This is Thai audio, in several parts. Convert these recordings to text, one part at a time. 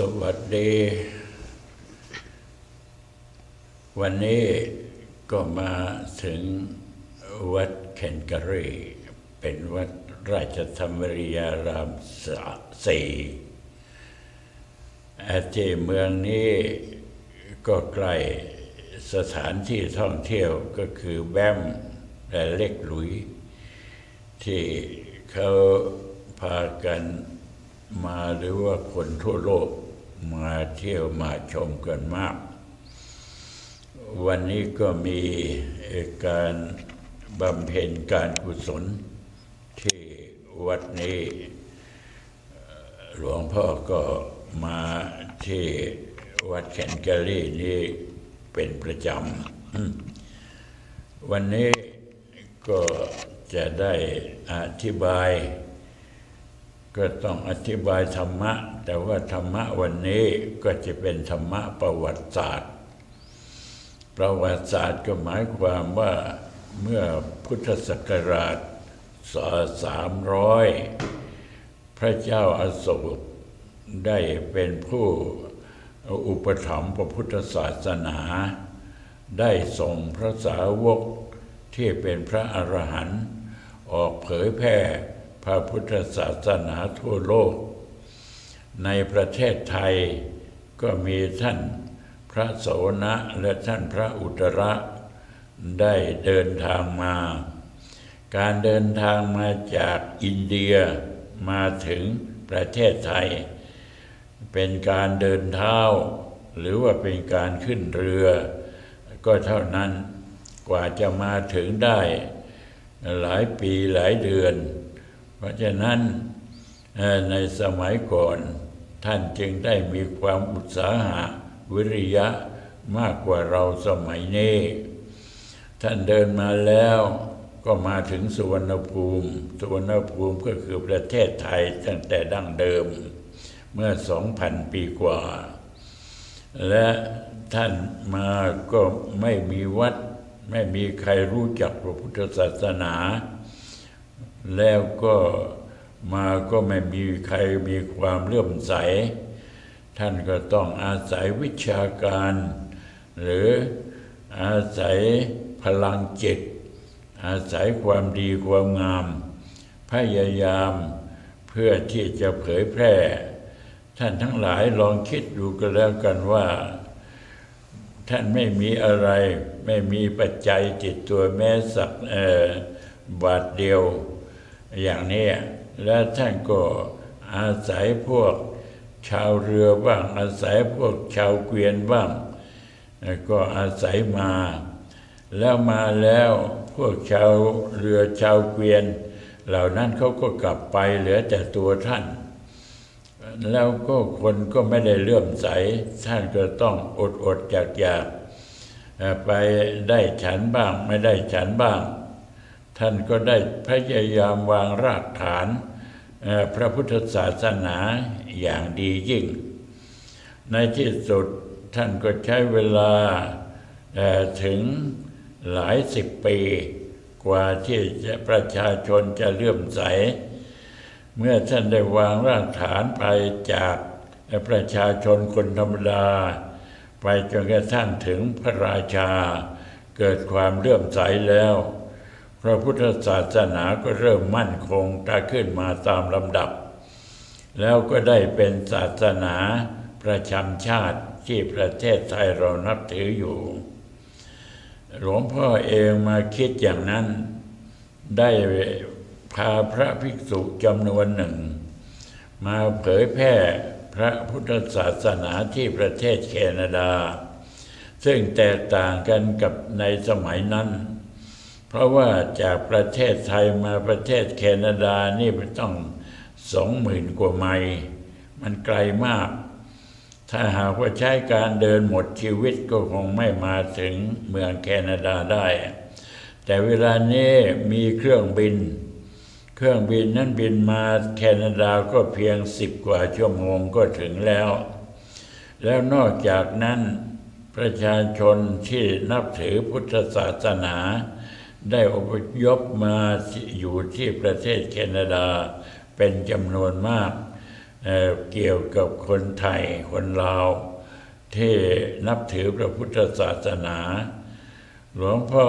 วัสดี วันนี้ก็มาถึงวัดเคนกรีเป็นวัดราชธรรมริยารามสี่ที่เมืองนี้ก็ใกล้สถานที่ท่องเที่ยวก็คือแบมและเล็กหลุย ที่เขาพากันมาหรือว่าคนทั่วโลก มาเที่ยวมาชมกันมาก วันนี้ก็มีการบำเพ็ญการกุศลที่วัดนี้ หลวงพ่อก็มาที่วัดแคนเกอรี่นี้เป็นประจำ วันนี้ก็จะได้อธิบาย ก็ต้องอธิบายธรรมะ แต่ว่าธรรมะวันนี้ก็จะเป็นธรรมะประวัติศาสตร์ ประวัติศาสตร์ก็หมายความว่าเมื่อพุทธศักราชสามร้อยพระเจ้าอาโศกได้เป็นผู้อุปถัมภ์พระพุทธศาสนา ได้ส่งพระสาวกที่เป็นพระอรหันต์ออกเผยแพร่ พระพุทธศาสนาทั่วโลก ในประเทศไทยก็มีท่านพระโสนะและท่านพระอุตระได้เดินทางมา การเดินทางมาจากอินเดียมาถึงประเทศไทย เป็นการเดินเท้า หรือว่าเป็นการขึ้นเรือ ก็เท่านั้นกว่าจะมาถึงได้หลายปีหลายเดือน เพราะฉะนั้นในสมัยก่อนท่านจึงได้มีความอุตสาหะวิริยะมากกว่าเราสมัยนี้ ท่านเดินมาแล้วก็มาถึงสุวรรณภูมิ สุวรรณภูมิก็คือประเทศไทยตั้งแต่ดั้งเดิม เมื่อสองพันปีกว่า และท่านมาก็ไม่มีวัด ไม่มีใครรู้จักพระพุทธศาสนา แล้วก็มาก็ไม่มีใครมีความเลื่อมใส ท่านก็ต้องอาศัยวิชาการ หรืออาศัยพลังจิต อาศัยความดีความงาม พยายามเพื่อที่จะเผยแพร่ ท่านทั้งหลายลองคิดดูกันแล้วกันว่า ท่านไม่มีอะไร ไม่มีปัจจัยจิตตัวแม้สักบาทเดียว อย่างนี้ และท่านก็อาศัยพวกชาวเรือบ้าง อาศัยพวกชาวเกวียนบ้าง ก็อาศัยมา แล้วมาแล้วพวกชาวเรือชาวเกวียน เหล่านั้นเขาก็กลับไปเหลือแต่ตัวท่าน แล้วก็คนก็ไม่ได้เลื่อมใส ท่านก็ต้องอดอดอยากอยากไปได้ฉันบ้างไม่ได้ฉันบ้าง ท่านก็ได้พยายามวางรากฐานพระพุทธศาสนาอย่างดียิ่ง ในที่สุดท่านก็ใช้เวลาถึงหลายสิบปี กว่าที่ประชาชนจะเลื่อมใส เมื่อท่านได้วางรากฐานไปจากประชาชนคนธรรมดา ไปจนกระทั่งถึงพระราชา เกิดความเลื่อมใสแล้ว พระพุทธศาสนาก็เริ่มมั่นคงตาขึ้นมาตามลำดับ แล้วก็ได้เป็นศาสนาประจำชาติที่ประเทศไทยเรานับถืออยู่ หลวงพ่อเองมาคิดอย่างนั้น ได้พาพระภิกษุจำนวนหนึ่ง มาเผยแพร่พระพุทธศาสนาที่ประเทศแคนาดา ซึ่งแตกต่างกันกับในสมัยนั้น เพราะว่าจากประเทศไทยมาประเทศแคนาดานี่มันต้องสองหมื่นกว่าไมล์มันไกลมาก ถ้าหากว่าใช้การเดินหมดชีวิตก็คงไม่มาถึงเมืองแคนาดาได้ แต่เวลานี้มีเครื่องบิน เครื่องบินนั้นบินมาแคนาดาก็เพียงสิบกว่าชั่วโมงก็ถึงแล้ว แล้วนอกจากนั้นประชาชนที่นับถือพุทธศาสนา ได้อพยพมาอยู่ที่ประเทศแคนาดาเป็นจำนวนมากเเกี่ยวกับคนไทยคนลาว ที่นับถือพระพุทธศาสนา หลวงพ่อ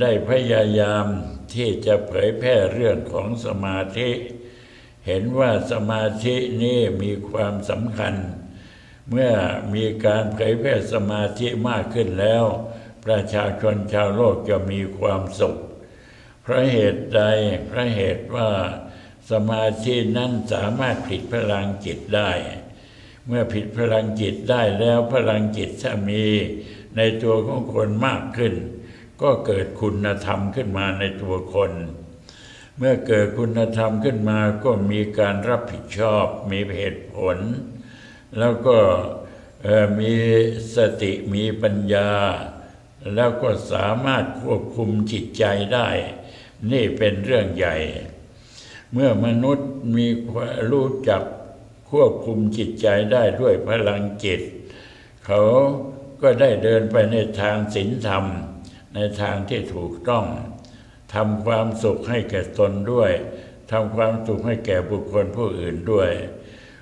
ได้พยายามที่จะเผยแพร่เรื่องของสมาธิ เห็นว่าสมาธินี้มีความสำคัญ เมื่อมีการเผยแพร่สมาธิมากขึ้นแล้ว ประชาชนชาวโลกจะมีความสุข เพราะเหตุใดเพราะเหตุว่าสมาธินั้นสามารถผลิตพลังจิตได้ เมื่อผิดพลังจิตได้แล้วพลังจิตถ้ามีในตัวของคนมากขึ้น ก็เกิดคุณธรรมขึ้นมาในตัวคน เมื่อเกิดคุณธรรมขึ้นมาก็มีการรับผิดชอบมีเหตุผล แล้วก็มีสติมีปัญญา แล้วก็สามารถควบคุมจิตใจได้ นี่เป็นเรื่องใหญ่ เมื่อมนุษย์มีความรู้จักควบคุมจิตใจได้ด้วยพลังจิต เขาก็ได้เดินไปในทางศีลธรรม ในทางที่ถูกต้องทำความสุขให้แก่ตนด้วยทำความสุขให้แก่บุคคลผู้อื่นด้วย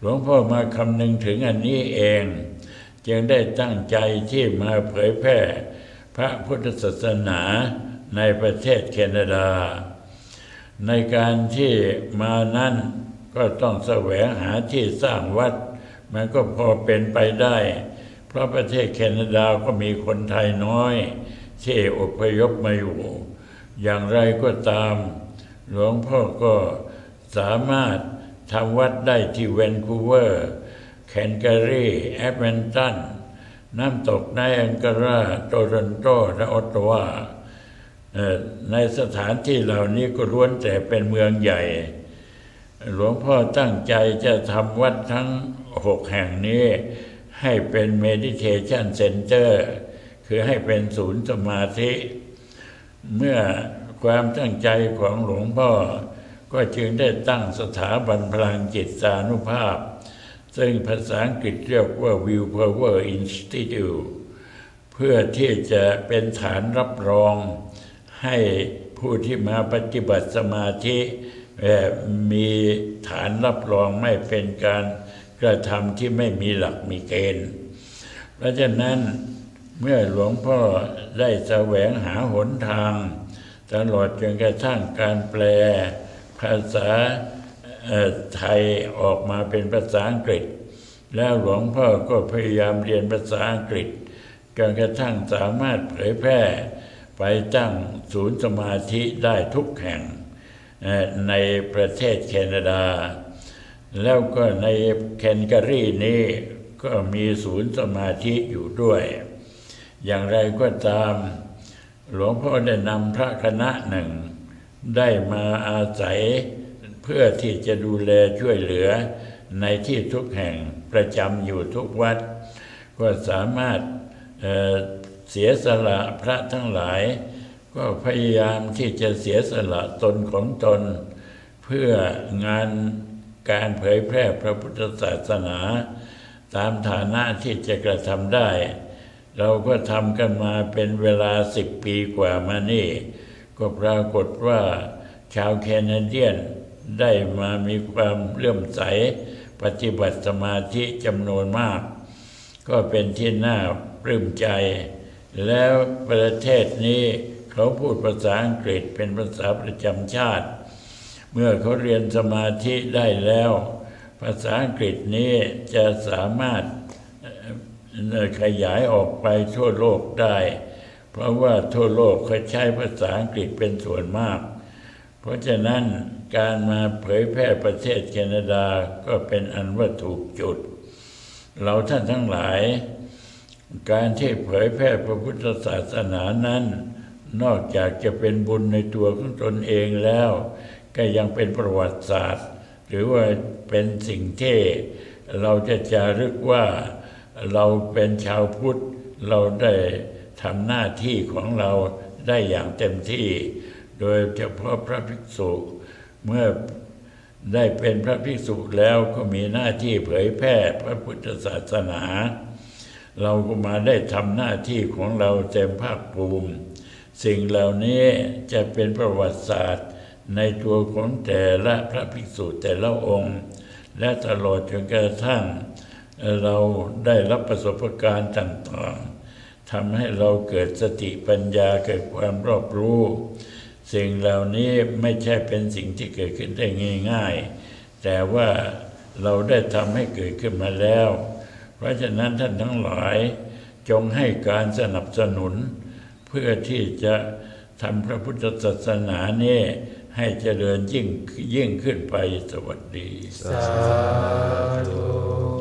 หลวงพ่อมาคำนึงถึงอันนี้เอง จึงได้ตั้งใจที่มาเผยแพร่ พระพุทธศาสนาในประเทศแคนาดา ในการที่มานั้นก็ต้องแสวงหาที่สร้างวัด มันก็พอเป็นไปได้ เพราะประเทศแคนาดาก็มีคนไทยน้อย ที่อพยพมาอยู่ อย่างไรก็ตาม หลวงพ่อก็สามารถทำวัดได้ที่แวนคูเวอร์ แคลกอรี เอ็ดมันตัน น้ำตกไนแองการาโตรอนโต และออตตาวาเอ่อในสถานที่เหล่านี้ก็ล้วนแต่เป็นเมืองใหญ่ หลวงพ่อตั้งใจจะทำวัดทั้งหกแห่งนี้ ให้เป็น Meditation Center คือให้เป็นศูนย์สมาธิ เมื่อความตั้งใจของหลวงพ่อ ก็จึงได้ตั้งสถาบันพลังจิตสานุภาพ ซึ่งภาษาอังกฤษเรียกว่า Will Power Institute เพื่อที่จะเป็นฐานรับรองให้ผู้ที่มาปฏิบัติสมาธิมีฐานรับรองไม่เป็นการกระทำที่ไม่มีหลักมีเกณฑ์ เพราะฉะนั้นเมื่อหลวงพ่อได้แสวงหาหนทาง ตลอดจนกระทั่งการแปล ภาษา ไทยออกมาเป็นภาษาอังกฤษ แล้วหลวงพ่อก็พยายามเรียนภาษาอังกฤษจนกระทั่งสามารถเผยแพร่ ไปตั้งศูนย์สมาธิได้ทุกแห่งในประเทศแคนาดา แล้วก็ในแคนการีนี้ก็มีศูนย์สมาธิอยู่ด้วย อย่างไรก็ตาม หลวงพ่อได้นำพระคณะหนึ่ง ได้มาอาศัย เพื่อที่จะดูแลช่วยเหลือในที่ทุกแห่งประจำอยู่ทุกวัด ก็สามารถเเสียสละพระทั้งหลาย ก็พยายามที่จะเสียสละตนของตน เพื่องานการเผยแพร่พระพุทธศาสนา ตามฐานะที่จะกระทำได้ เราก็ทำกันมาเป็นเวลาสิบปีกว่ามานี่ ก็ปรากฏว่าชาวแคนาเดียน ได้มามีความเลื่อมใสปฏิบัติสมาธิจำนวนมาก ก็เป็นที่น่าปลื้มใจ แล้วประเทศนี้เขาพูดภาษาอังกฤษเป็นภาษาประจำชาติ เมื่อเขาเรียนสมาธิได้แล้ว ภาษาอังกฤษนี้จะสามารถขยายออกไปทั่วโลกได้ เพราะว่าทั่วโลกเขาใช้ภาษาอังกฤษเป็นส่วนมาก เพราะฉะนั้น การมาเผยแพร่ประเทศแคนาดาก็เป็นอันว่าถูกจุด เราท่านทั้งหลาย การที่เผยแพร่พระพุทธศาสนานั้น นอกจากจะเป็นบุญในตัวของตนเองแล้ว ก็ยังเป็นประวัติศาสตร์ หรือว่าเป็นสิ่งที่เราจะจารึกว่าเราเป็นชาวพุทธ เราได้ทำหน้าที่ของเราได้อย่างเต็มที่ โดยเฉพาะพระภิกษุ เมื่อได้เป็นพระภิกษุแล้วก็มีหน้าที่เผยแพร่พระพุทธศาสนา เราก็มาได้ทำหน้าที่ของเราเต็มภาคภูมิ สิ่งเหล่านี้จะเป็นประวัติศาสตร์ในตัวของแต่ละพระภิกษุแต่ละองค์ และตลอดจนกระทั่ง เราได้รับประสบการณ์ต่างๆทำให้เราเกิดสติปัญญาเกิดความรอบรู้ สิ่งเหล่านี้ไม่ใช่เป็นสิ่งที่เกิดขึ้นได้ง่าย ๆ แต่ว่าเราได้ทำให้เกิดขึ้นมาแล้ว เพราะฉะนั้นท่านทั้งหลายจงให้การสนับสนุน เพื่อที่จะทำพระพุทธศาสนาเนี้ให้เจริญยิ่งยิ่งขึ้นไปสวัสดี สาธุ